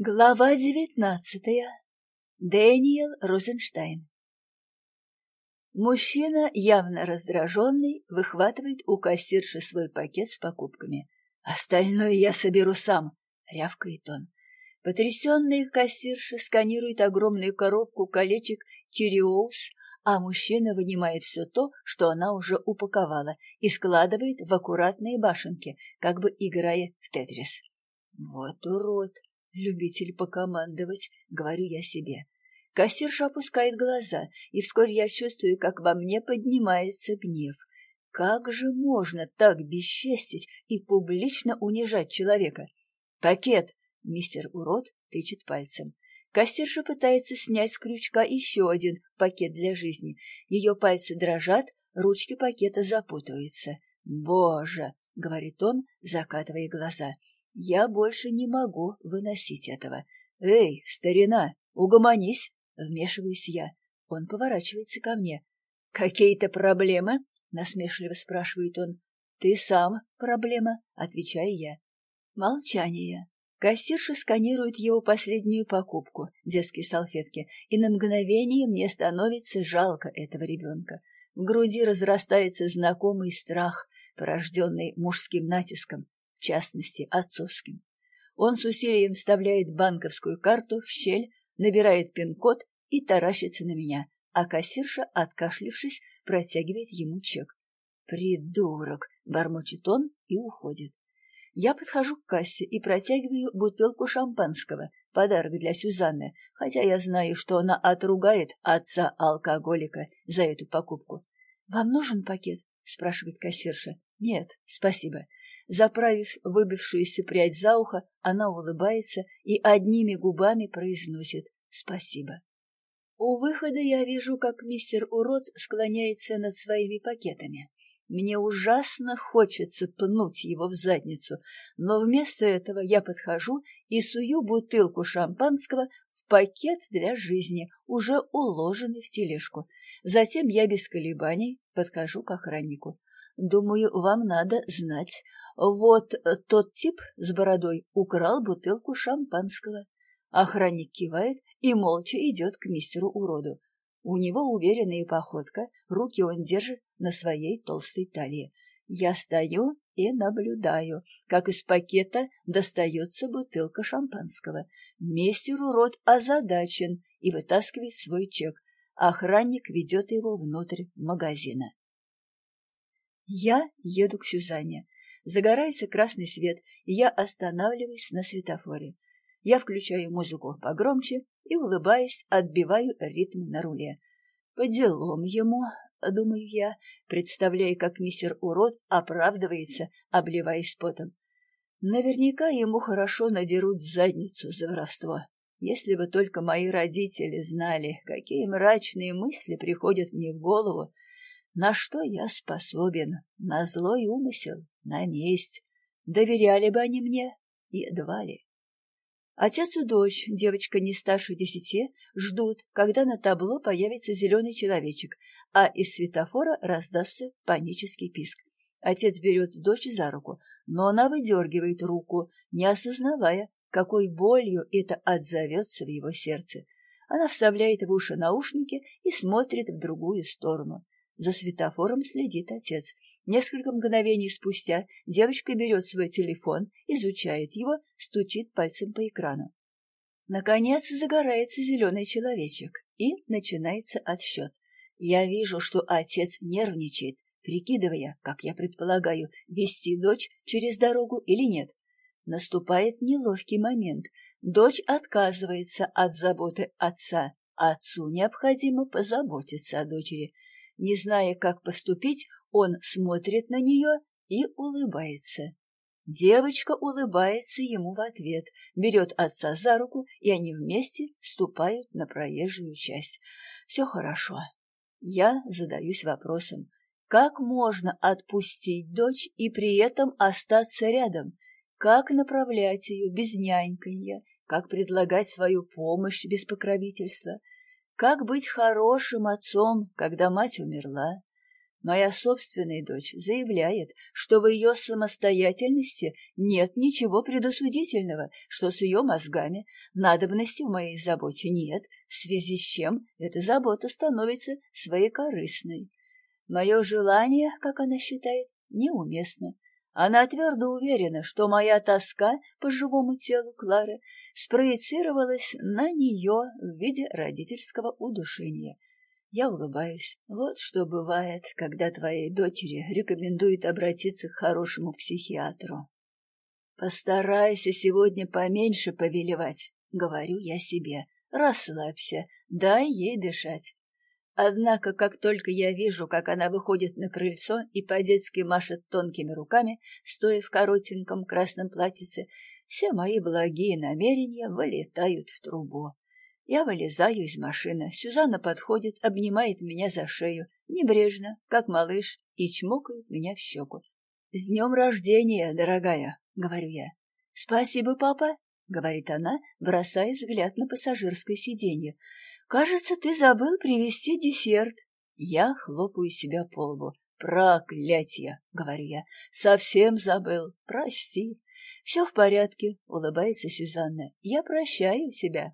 Глава девятнадцатая. Дэниел Розенштайн. Мужчина, явно раздраженный, выхватывает у кассирши свой пакет с покупками. «Остальное я соберу сам», — рявкает он. Потрясенная кассирша сканирует огромную коробку колечек Чириоус, а мужчина вынимает все то, что она уже упаковала, и складывает в аккуратные башенки, как бы играя в тетрис. «Вот урод!» Любитель покомандовать, говорю я себе. Кассирша опускает глаза, и вскоре я чувствую, как во мне поднимается гнев. Как же можно так бесчестить и публично унижать человека? Пакет! Мистер Урод тычет пальцем. Кассирша пытается снять с крючка еще один пакет для жизни. Ее пальцы дрожат, ручки пакета запутываются. «Боже!» — говорит он, закатывая глаза. Я больше не могу выносить этого. «Эй, старина, угомонись!» — вмешиваюсь я. Он поворачивается ко мне. «Какие-то проблемы?» — насмешливо спрашивает он. «Ты сам проблема», — отвечаю я. Молчание. Кассирша сканирует его последнюю покупку, детские салфетки, и на мгновение мне становится жалко этого ребенка. В груди разрастается знакомый страх, порожденный мужским натиском в частности, отцовским. Он с усилием вставляет банковскую карту в щель, набирает пин-код и таращится на меня, а кассирша, откашлившись, протягивает ему чек. «Придурок!» — бормочет он и уходит. Я подхожу к кассе и протягиваю бутылку шампанского, подарок для Сюзанны, хотя я знаю, что она отругает отца-алкоголика за эту покупку. «Вам нужен пакет?» — спрашивает кассирша. «Нет, спасибо. Заправив выбившуюся прядь за ухо, она улыбается и одними губами произносит «спасибо». У выхода я вижу, как мистер Урод склоняется над своими пакетами. Мне ужасно хочется пнуть его в задницу, но вместо этого я подхожу и сую бутылку шампанского в пакет для жизни, уже уложенный в тележку. Затем я без колебаний подхожу к охраннику. Думаю, вам надо знать, вот э, тот тип с бородой украл бутылку шампанского. Охранник кивает и молча идет к мистеру-уроду. У него уверенная походка, руки он держит на своей толстой талии. Я стою и наблюдаю, как из пакета достается бутылка шампанского. Мистер-урод озадачен и вытаскивает свой чек. Охранник ведет его внутрь магазина. Я еду к Сюзанне. Загорается красный свет, и я останавливаюсь на светофоре. Я включаю музыку погромче и, улыбаясь, отбиваю ритм на руле. По делам ему, думаю я, представляя, как мистер Урод оправдывается, обливаясь потом. Наверняка ему хорошо надерут задницу за воровство. Если бы только мои родители знали, какие мрачные мысли приходят мне в голову, на что я способен, на злой умысел, на месть. Доверяли бы они мне? Едва ли. Отец и дочь, девочка не старше десяти, ждут, когда на табло появится зеленый человечек, а из светофора раздастся панический писк. Отец берет дочь за руку, но она выдергивает руку, не осознавая, какой болью это отзовется в его сердце. Она вставляет в уши наушники и смотрит в другую сторону. За светофором следит отец. Несколько мгновений спустя девочка берет свой телефон, изучает его, стучит пальцем по экрану. Наконец загорается зеленый человечек, и начинается отсчет. Я вижу, что отец нервничает, прикидывая, как я предполагаю, вести дочь через дорогу или нет. Наступает неловкий момент. Дочь отказывается от заботы отца. Отцу необходимо позаботиться о дочери. Не зная, как поступить, он смотрит на нее и улыбается. Девочка улыбается ему в ответ, берет отца за руку, и они вместе ступают на проезжую часть. Все хорошо. Я задаюсь вопросом, как можно отпустить дочь и при этом остаться рядом? Как направлять ее без няньканья? Как предлагать свою помощь без покровительства? Как быть хорошим отцом, когда мать умерла? Моя собственная дочь заявляет, что в ее самостоятельности нет ничего предосудительного, что с ее мозгами надобности в моей заботе нет, в связи с чем эта забота становится своекорыстной. Мое желание, как она считает, неуместно. Она твердо уверена, что моя тоска по живому телу Клары спроецировалась на нее в виде родительского удушения — я улыбаюсь. Вот что бывает, когда твоей дочери рекомендуют обратиться к хорошему психиатру. Постарайся сегодня поменьше повелевать, говорю я себе. Расслабься, дай ей дышать. Однако, как только я вижу, как она выходит на крыльцо и по-детски машет тонкими руками, стоя в коротеньком красном платьице, все мои благие намерения вылетают в трубу. Я вылезаю из машины. Сюзанна подходит, обнимает меня за шею, небрежно, как малыш, и чмокает меня в щеку. — С днем рождения, дорогая, — говорю я. — Спасибо, папа, — говорит она, бросая взгляд на пассажирское сиденье. — Кажется, ты забыл привезти десерт. Я хлопаю себя по лбу. «Проклятье!» — говорю я. «Совсем забыл. Прости». «Все в порядке», — улыбается Сюзанна. «Я прощаю себя».